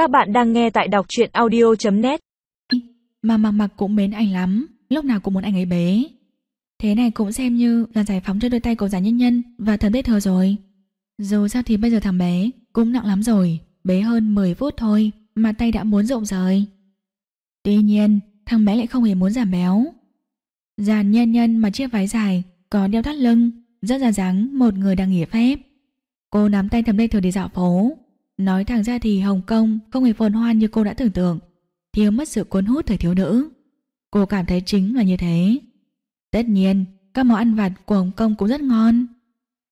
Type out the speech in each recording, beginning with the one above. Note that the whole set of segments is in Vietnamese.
Các bạn đang nghe tại đọc truyện audio.net Mà mặc mặc cũng mến anh lắm. Lúc nào cũng muốn anh ấy bế. Thế này cũng xem như là giải phóng cho đôi tay của giả nhân nhân Và thần biết thơ rồi. Dù sao thì bây giờ thằng bé Cũng nặng lắm rồi. Bế hơn 10 phút thôi Mà tay đã muốn rộng rời Tuy nhiên, thằng bé lại không hề muốn giảm béo. Giả nhân nhân mà chiếc váy dài Có đeo thắt lưng, Rất ra dáng một người đang nghỉ phép. Cô nắm tay thầm đây thừa đi dạo phố. Nói thẳng ra thì Hồng Kông không hề phồn hoa như cô đã tưởng tượng, thiếu mất sự cuốn hút thời thiếu nữ. Cô cảm thấy chính là như thế. Tất nhiên, các món ăn vặt của Hồng Kông cũng rất ngon.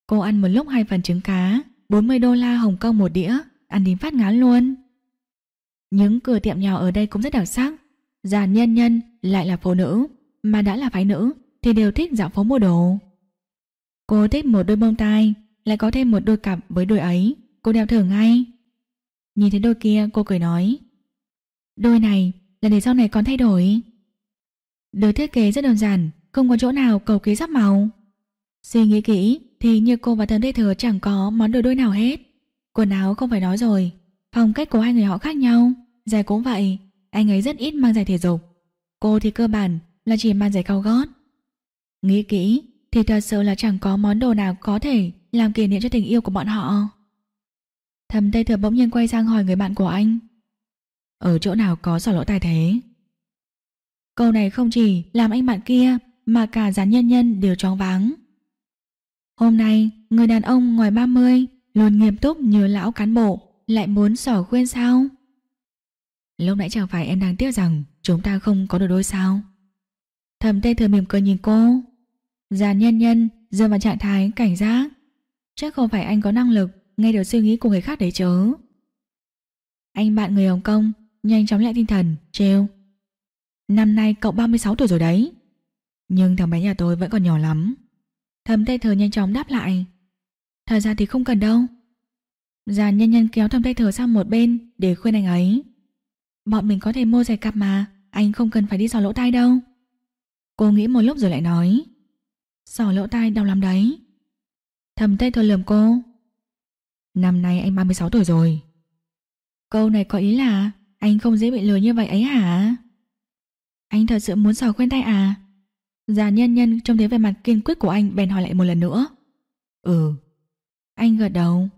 Cô ăn một lúc hai phần trứng cá, 40 đô la Hồng Kông một đĩa, ăn đến phát ngán luôn. Những cửa tiệm nhỏ ở đây cũng rất đặc sắc. Già nhân nhân lại là phụ nữ, mà đã là phái nữ thì đều thích dạo phố mua đồ. Cô thích một đôi bông tai, lại có thêm một đôi cặp với đôi ấy, cô đeo thử ngay. Nhìn thấy đôi kia, cô cười nói, Đôi này là để sau này còn thay đổi. Đôi thiết kế rất đơn giản, Không có chỗ nào cầu kế sắc màu. Suy nghĩ kỹ, thì như cô và Tần Thế Thừa chẳng có món đồ đôi nào hết. Quần áo không phải nói rồi, Phong cách của hai người họ khác nhau. Giày cũng vậy, Anh ấy rất ít mang giày thể dục. Cô thì cơ bản là chỉ mang giày cao gót. Nghĩ kỹ, thì thật sự là chẳng có món đồ nào có thể làm kỷ niệm cho tình yêu của bọn họ. Thầm Tây Thừa bỗng nhiên quay sang hỏi người bạn của anh. Ở chỗ nào có sỏ lỗ tai thế? Câu này không chỉ làm anh bạn kia, Mà cả gián nhân nhân đều choáng váng. Hôm nay, Người đàn ông ngoài 30 Luôn nghiêm túc như lão cán bộ, Lại muốn sỏ khuyên sao? Lúc nãy chẳng phải em đang tiếc rằng Chúng ta không có được đôi sao? Thầm Tây Thừa mỉm cười nhìn cô. Giàn nhân nhân rơi vào trạng thái cảnh giác. Chắc không phải anh có năng lực nghe được suy nghĩ của người khác đấy chứ. Anh bạn người Hồng Kông nhanh chóng lại tinh thần, trêu. Năm nay cậu 36 tuổi rồi đấy. Nhưng thằng bé nhà tôi vẫn còn nhỏ lắm. Thầm tay thờ nhanh chóng đáp lại. Thật ra thì không cần đâu. Già nhân nhân kéo thầm tay thờ sang một bên để khuyên anh ấy. Bọn mình có thể mua giày cặp mà, anh không cần phải đi sò lỗ tai đâu. Cô nghĩ một lúc rồi lại nói. Sò lỗ tai đau lắm đấy. Thầm tay thờ lườm cô. Năm nay anh 36 tuổi rồi. Câu này có ý là anh không dễ bị lừa như vậy ấy hả? Anh thật sự muốn sò khuyên tay à? Già nhân nhân trông thấy vẻ mặt kiên quyết của anh bèn hỏi lại một lần nữa. Ừ. Anh gật đầu.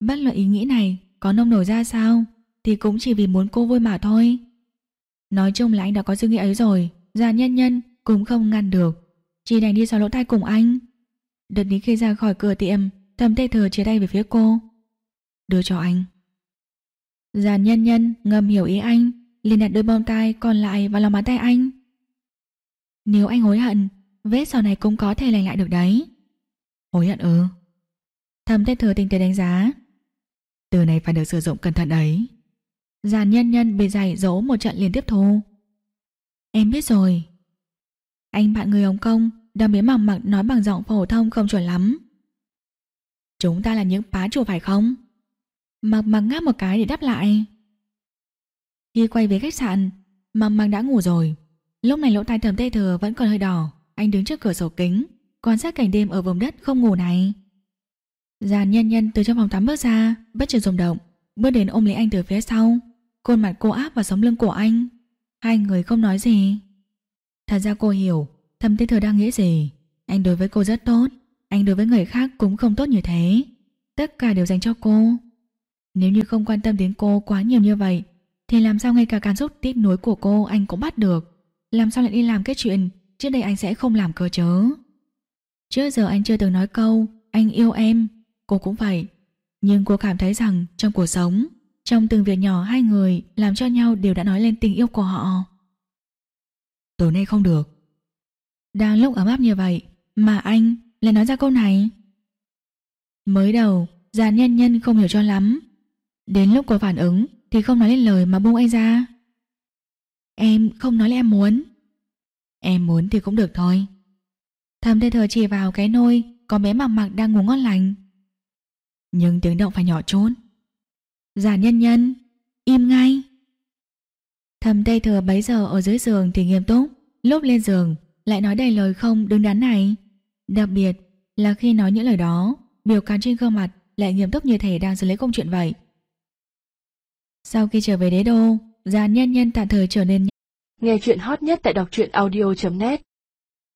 Bất luận ý nghĩ này có nông nổi ra sao thì cũng chỉ vì muốn cô vui mà thôi. Nói chung là anh đã có suy nghĩ ấy rồi, già nhân nhân cũng không ngăn được. Chỉ đành đi xò lỗ tai cùng anh. Đợt đến khi ra khỏi cửa tiệm Thầm tê thừa chia tay về phía cô. Đưa cho anh. Giàn nhân nhân ngầm hiểu ý anh, liền đặt đôi bông tai còn lại vào lòng bàn tay anh. Nếu anh hối hận, Vết sau này cũng có thể lành lại được đấy. Hối hận ư? Thầm tê thừa tinh tế đánh giá. Từ này phải được sử dụng cẩn thận đấy. Giàn nhân nhân bị dạy dỗ một trận liền tiếp thu Em biết rồi. Anh bạn người Hồng Kông đang biến mỏng mặt nói bằng giọng phổ thông không chuẩn lắm. Chúng ta là những bá chủ phải không? Mặc mặc ngáp một cái để đáp lại. Khi quay về khách sạn, mặc mặc đã ngủ rồi. Lúc này lỗ tai thầm tê thừa vẫn còn hơi đỏ. Anh đứng trước cửa sổ kính, quan sát cảnh đêm ở vùng đất không ngủ này. Giàn nhân nhân từ trong phòng tắm bước ra, bất chợt rung động, bước đến ôm lấy anh từ phía sau. Khuôn mặt cô áp vào sống lưng của anh. Hai người không nói gì. Thật ra cô hiểu, thầm tê thừa đang nghĩ gì. Anh đối với cô rất tốt. Anh đối với người khác cũng không tốt như thế. Tất cả đều dành cho cô. Nếu như không quan tâm đến cô quá nhiều như vậy, Thì làm sao ngay cả cảm xúc tiếc nuối của cô anh cũng bắt được? Làm sao lại đi làm cái chuyện Trước đây anh sẽ không làm cơ chớ Trước giờ anh chưa từng nói câu, Anh yêu em. Cô cũng vậy. Nhưng cô cảm thấy rằng trong cuộc sống, Trong từng việc nhỏ hai người Làm cho nhau đều đã nói lên tình yêu của họ. Tối nay không được. Đang lúc ấm áp như vậy, Mà anh lại nói ra câu này. Mới đầu, già nhân nhân không hiểu cho lắm. Đến lúc cô phản ứng thì không nói lên lời mà buông anh ra. Em không nói là em muốn. Em muốn thì cũng được thôi. Thầm thê thờ chỉ vào cái nôi có bé mặc mặc đang ngủ ngon lành. Nhưng tiếng động phải nhỏ trốn. Già nhân nhân, im ngay. Thầm tay thừa bấy giờ ở dưới giường thì nghiêm túc, lúc lên giường lại nói đầy lời không đứng đắn này. Đặc biệt là khi nói những lời đó, biểu cảm trên gương mặt lại nghiêm túc như thể đang xử lý công chuyện vậy. Sau khi trở về đế đô, già Nhân Nhân tạm thời trở nên Nghe chuyện hot nhất tại đọc truyện audio.net